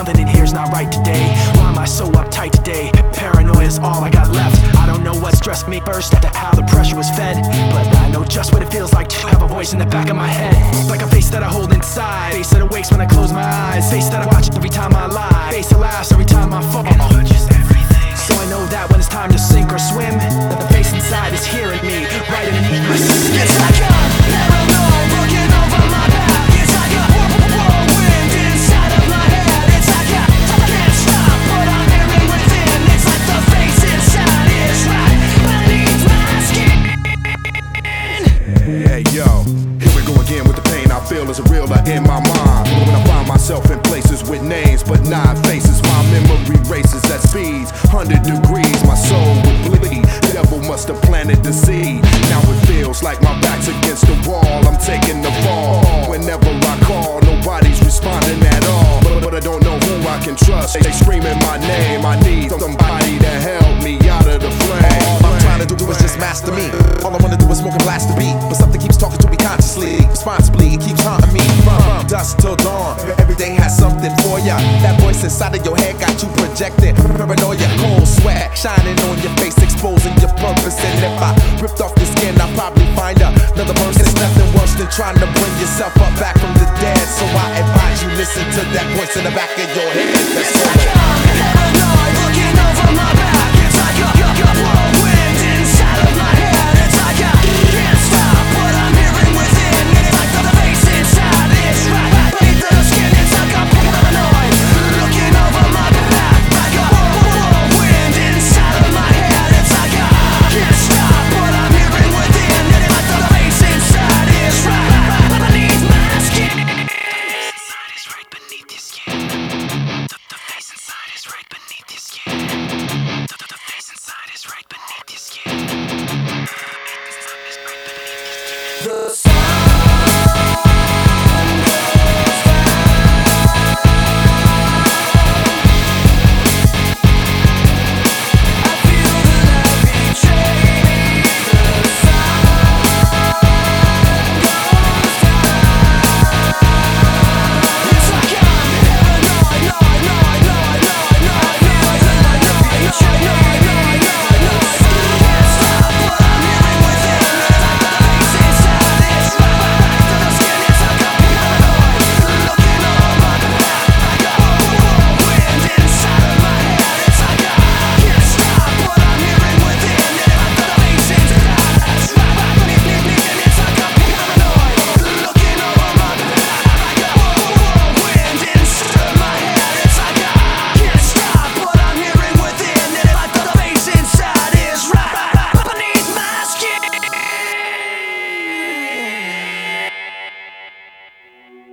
Something in here's not right today. Why am I so uptight today? Paranoia is all I got left. I don't know what stressed me first, after how the pressure was fed. But I know just what it feels like to have a voice in the back of my head. Like a face places with names but not faces, my memory races at speeds, 100 degrees. My soul would bleed. Devil must have planted the seed. Now it feels like my back's against the wall. I'm taking the fall. Whenever I call, nobody's responding at all. But, but I don't know who I can trust. They screaming my name. I need somebody to help me out of the flame. All I'm trying to do is just master me. All I wanna do is smoke and blast the beat. But something keeps talking to me consciously, responsibly. Dusk till dawn. Every day has something for ya. That voice inside of your head got you projecting. Paranoia, cold sweat, shining on your face, exposing your purpose. And if I ripped off your skin, I'll probably find another person. It's nothing worse than trying to bring yourself up back from the dead. So I advise you listen to that voice in the back of your head. the